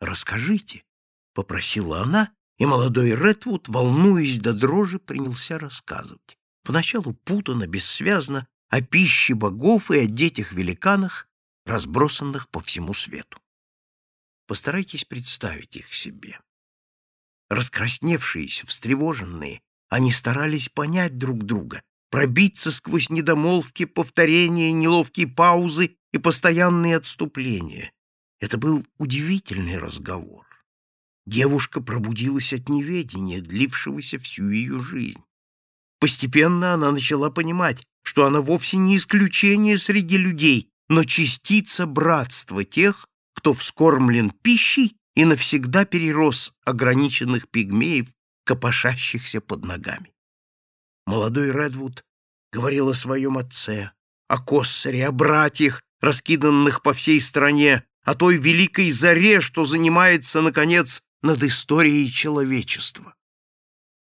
«Расскажите», — попросила она, и молодой Редвуд, волнуясь до дрожи, принялся рассказывать. Поначалу путано, бессвязно, о пище богов и о детях-великанах, разбросанных по всему свету. Постарайтесь представить их себе. Раскрасневшиеся, встревоженные, они старались понять друг друга, пробиться сквозь недомолвки, повторения, неловкие паузы и постоянные отступления. Это был удивительный разговор. Девушка пробудилась от неведения, длившегося всю ее жизнь. Постепенно она начала понимать, что она вовсе не исключение среди людей, но частица братства тех, кто вскормлен пищей и навсегда перерос ограниченных пигмеев, копошащихся под ногами. Молодой Редвуд говорил о своем отце, о Коссере, о братьях, раскиданных по всей стране, о той великой заре, что занимается, наконец, над историей человечества.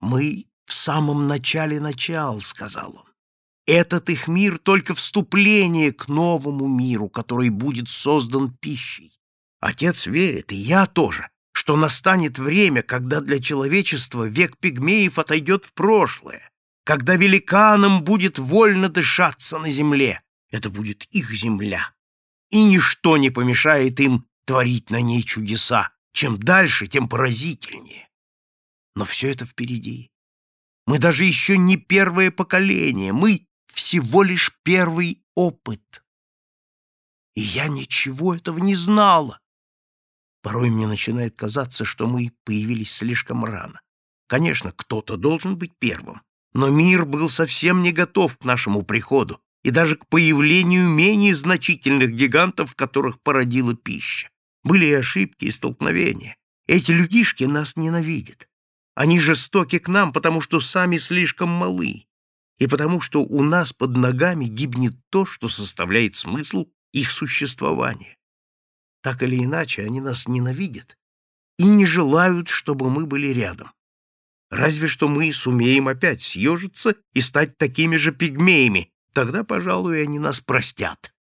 «Мы в самом начале начал», — сказал он. «Этот их мир — только вступление к новому миру, который будет создан пищей. Отец верит, и я тоже, что настанет время, когда для человечества век пигмеев отойдет в прошлое, когда великанам будет вольно дышаться на земле. Это будет их земля, и ничто не помешает им творить на ней чудеса. Чем дальше, тем поразительнее. Но все это впереди. Мы даже еще не первое поколение, мы всего лишь первый опыт. И я ничего этого не знала. Порой мне начинает казаться, что мы появились слишком рано. Конечно, кто-то должен быть первым, но мир был совсем не готов к нашему приходу и даже к появлению менее значительных гигантов, которых породила пища. Были и ошибки, и столкновения. Эти людишки нас ненавидят. Они жестоки к нам, потому что сами слишком малы, и потому что у нас под ногами гибнет то, что составляет смысл их существования. Так или иначе, они нас ненавидят и не желают, чтобы мы были рядом. Разве что мы сумеем опять съежиться и стать такими же пигмеями, тогда, пожалуй, они нас простят.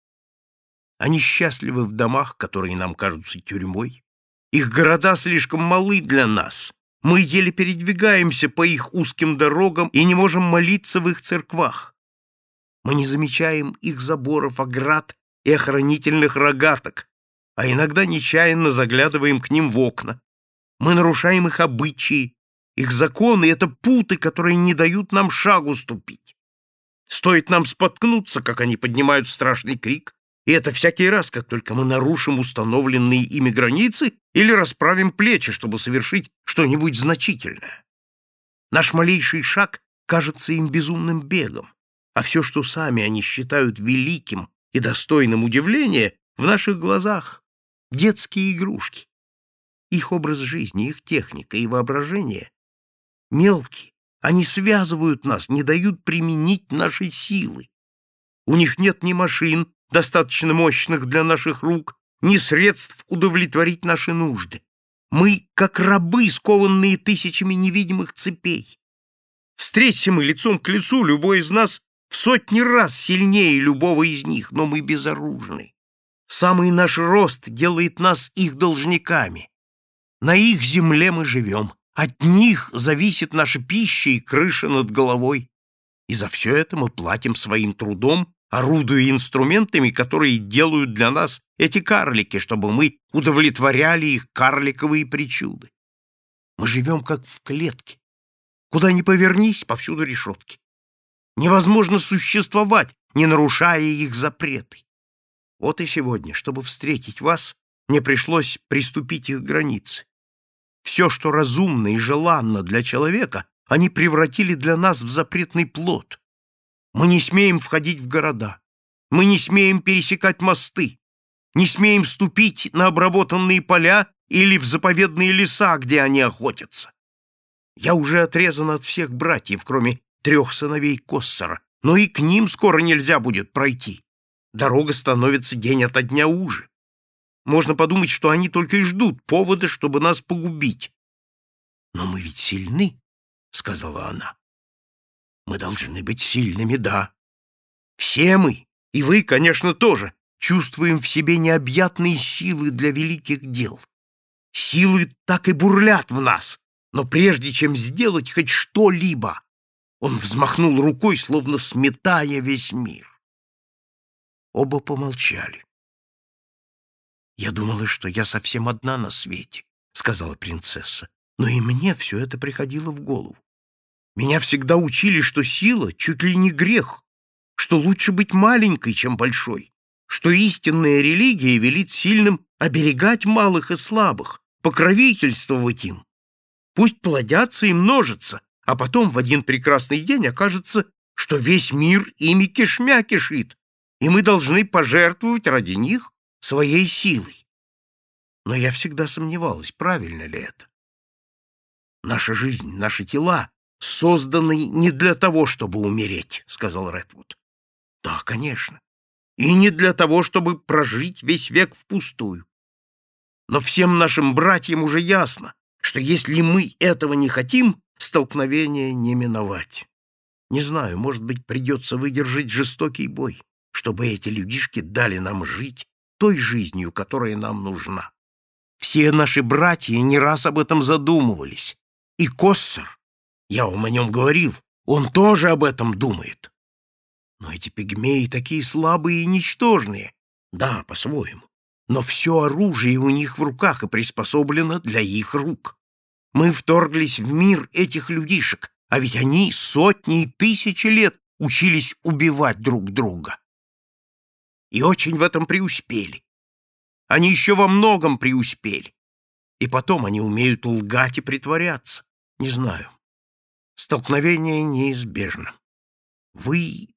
Они счастливы в домах, которые нам кажутся тюрьмой. Их города слишком малы для нас. Мы еле передвигаемся по их узким дорогам и не можем молиться в их церквах. Мы не замечаем их заборов, оград и охранительных рогаток, а иногда нечаянно заглядываем к ним в окна. Мы нарушаем их обычаи, их законы — это путы, которые не дают нам шагу ступить. Стоит нам споткнуться, как они поднимают страшный крик, и это всякий раз, как только мы нарушим установленные ими границы или расправим плечи, чтобы совершить что-нибудь значительное. Наш малейший шаг кажется им безумным бегом, а все, что сами они считают великим и достойным удивления, в наших глазах детские игрушки. Их образ жизни, их техника и воображение мелкие, они связывают нас, не дают применить нашей силы. У них нет ни машин, достаточно мощных для наших рук, ни средств удовлетворить наши нужды. Мы, как рабы, скованные тысячами невидимых цепей. Встреться мы лицом к лицу, любой из нас в сотни раз сильнее любого из них, но мы безоружны. Самый наш рост делает нас их должниками. На их земле мы живем. От них зависит наша пища и крыша над головой. И за все это мы платим своим трудом, орудуя инструментами, которые делают для нас эти карлики, чтобы мы удовлетворяли их карликовые причуды. Мы живем как в клетке. Куда ни повернись, повсюду решетки. Невозможно существовать, не нарушая их запреты. Вот и сегодня, чтобы встретить вас, мне пришлось приступить их границы. Все, что разумно и желанно для человека, они превратили для нас в запретный плод. Мы не смеем входить в города, мы не смеем пересекать мосты, не смеем ступить на обработанные поля или в заповедные леса, где они охотятся. Я уже отрезан от всех братьев, кроме трех сыновей Коссора, но и к ним скоро нельзя будет пройти. Дорога становится день ото дня уже. Можно подумать, что они только и ждут повода, чтобы нас погубить. Но мы ведь сильны, — сказала она. Мы должны быть сильными, да. Все мы, и вы, конечно, тоже, чувствуем в себе необъятные силы для великих дел. Силы так и бурлят в нас, но прежде чем сделать хоть что-либо, он взмахнул рукой, словно сметая весь мир. Оба помолчали. «Я думала, что я совсем одна на свете», — сказала принцесса. «Но и мне все это приходило в голову. Меня всегда учили, что сила чуть ли не грех, что лучше быть маленькой, чем большой, что истинная религия велит сильным оберегать малых и слабых, покровительствовать им. Пусть плодятся и множатся, а потом в один прекрасный день окажется, что весь мир ими кишмя кишит, и мы должны пожертвовать ради них своей силой. Но я всегда сомневалась, правильно ли это. Наша жизнь, наши тела созданы не для того, чтобы умереть, сказал Редвуд. Да, конечно. И не для того, чтобы прожить весь век впустую. Но всем нашим братьям уже ясно, что если мы этого не хотим, столкновение не миновать. Не знаю, может быть, придется выдержать жестокий бой, чтобы эти людишки дали нам жить той жизнью, которая нам нужна. Все наши братья не раз об этом задумывались. И Коссер, я вам о нем говорил, он тоже об этом думает. Но эти пигмеи такие слабые и ничтожные. Да, по-своему. Но все оружие у них в руках и приспособлено для их рук. Мы вторглись в мир этих людишек, а ведь они сотни и тысячи лет учились убивать друг друга. И очень в этом преуспели. Они еще во многом преуспели. И потом они умеют лгать и притворяться. Не знаю. Столкновение неизбежно. Вы,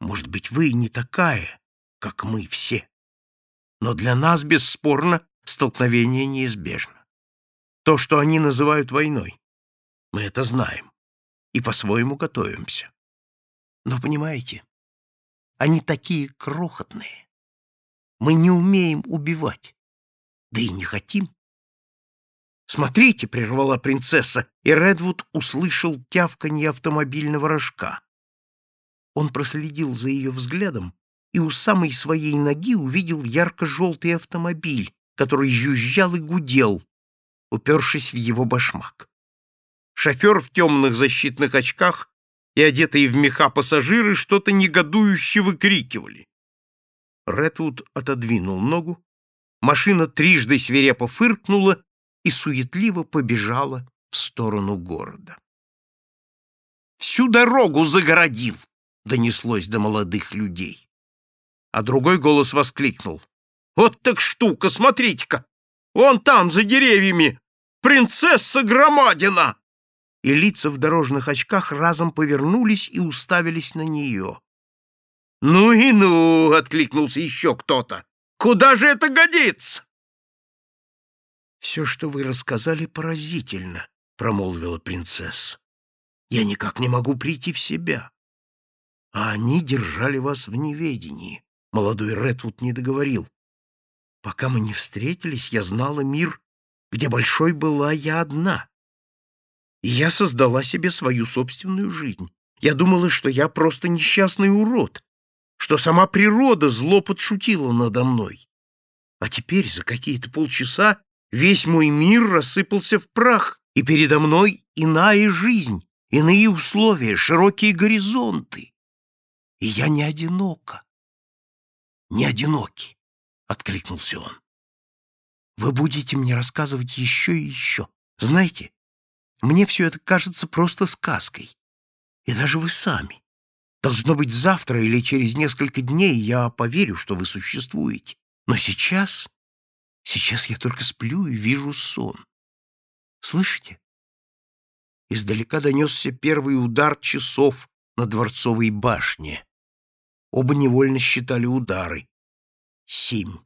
может быть, вы не такая, как мы все. Но для нас, бесспорно, столкновение неизбежно то, что они называют войной. Мы это знаем и по-своему готовимся. Но понимаете, они такие крохотные. Мы не умеем убивать, да и не хотим. «Смотрите!» — прервала принцесса, и Редвуд услышал тявканье автомобильного рожка. Он проследил за ее взглядом и у самой своей ноги увидел ярко-желтый автомобиль, который жужжал и гудел, упершись в его башмак. Шофер в темных защитных очках и одетые в меха пассажиры что-то негодующе выкрикивали. Редвуд отодвинул ногу, машина трижды свирепо фыркнула и суетливо побежала в сторону города. «Всю дорогу загородил!» — донеслось до молодых людей. А другой голос воскликнул. «Вот так штука, смотрите-ка! Вон там, за деревьями, принцесса Громадина!» И лица в дорожных очках разом повернулись и уставились на нее. «Ну и ну!» — откликнулся еще кто-то. «Куда же это годится?» «Все, что вы рассказали, поразительно», — промолвила принцесса. «Я никак не могу прийти в себя». А они держали вас в неведении. Молодой Редвуд не договорил. Пока мы не встретились, я знала мир, где большой была я одна. И я создала себе свою собственную жизнь. Я думала, что я просто несчастный урод, что сама природа зло подшутила надо мной. А теперь за какие-то полчаса весь мой мир рассыпался в прах, и передо мной иная жизнь, иные условия, широкие горизонты. И я не одинока. Не одинокий откликнулся он. Вы будете мне рассказывать еще и еще. Знаете, мне все это кажется просто сказкой. И даже вы сами. Должно быть, завтра или через несколько дней я поверю, что вы существуете. Но сейчас... Сейчас я только сплю и вижу сон. Слышите? Издалека донесся первый удар часов на дворцовой башне. Оба невольно считали удары семь.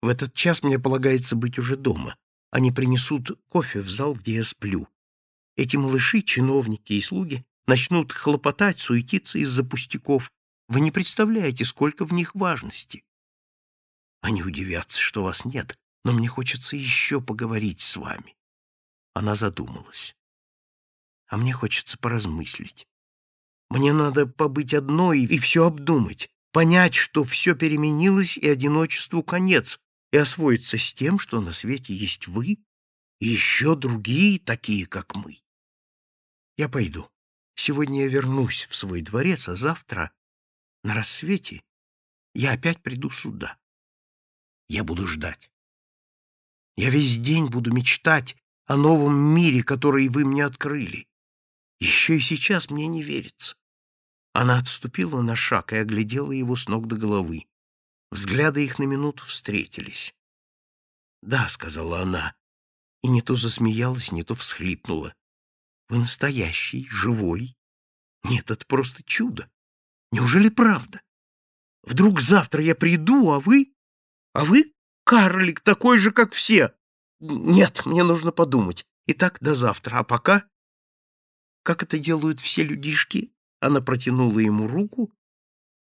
В этот час мне полагается быть уже дома. Они принесут кофе в зал, где я сплю. Эти малыши, чиновники и слуги начнут хлопотать, суетиться из-за пустяков. Вы не представляете, сколько в них важности. Они удивятся, что вас нет, но мне хочется еще поговорить с вами. Она задумалась. А мне хочется поразмыслить. Мне надо побыть одной и все обдумать понять, что все переменилось и одиночеству конец, и освоиться с тем, что на свете есть вы и еще другие, такие, как мы. Я пойду. Сегодня я вернусь в свой дворец, а завтра, на рассвете, я опять приду сюда. Я буду ждать. Я весь день буду мечтать о новом мире, который вы мне открыли. Еще и сейчас мне не верится. Она отступила на шаг и оглядела его с ног до головы. Взгляды их на минуту встретились. «Да», — сказала она, и не то засмеялась, не то всхлипнула. «Вы настоящий, живой. Нет, это просто чудо. Неужели правда? Вдруг завтра я приду, а вы... А вы карлик, такой же, как все. Нет, мне нужно подумать. Итак, до завтра. А пока... Как это делают все людишки? Она протянула ему руку,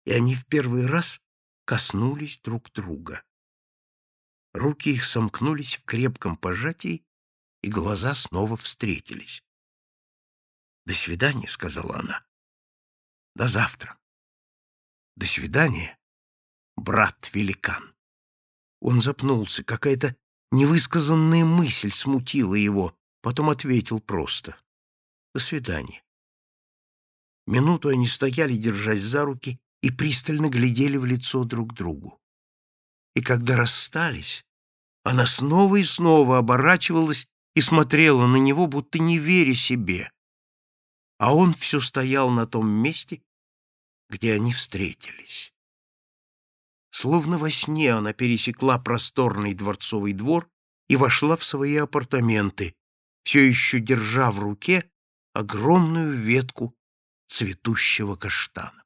и они в первый раз коснулись друг друга. Руки их сомкнулись в крепком пожатии, и глаза снова встретились. «До свидания», — сказала она. «До завтра». «До свидания, брат-великан». Он запнулся, какая-то невысказанная мысль смутила его, потом ответил просто. «До свидания». Минуту они стояли, держась за руки, и пристально глядели в лицо друг другу. И когда расстались, она снова и снова оборачивалась и смотрела на него, будто не веря себе. А он все стоял на том месте, где они встретились. Словно во сне она пересекла просторный дворцовый двор и вошла в свои апартаменты, все еще держа в руке огромную ветку цветущего каштана.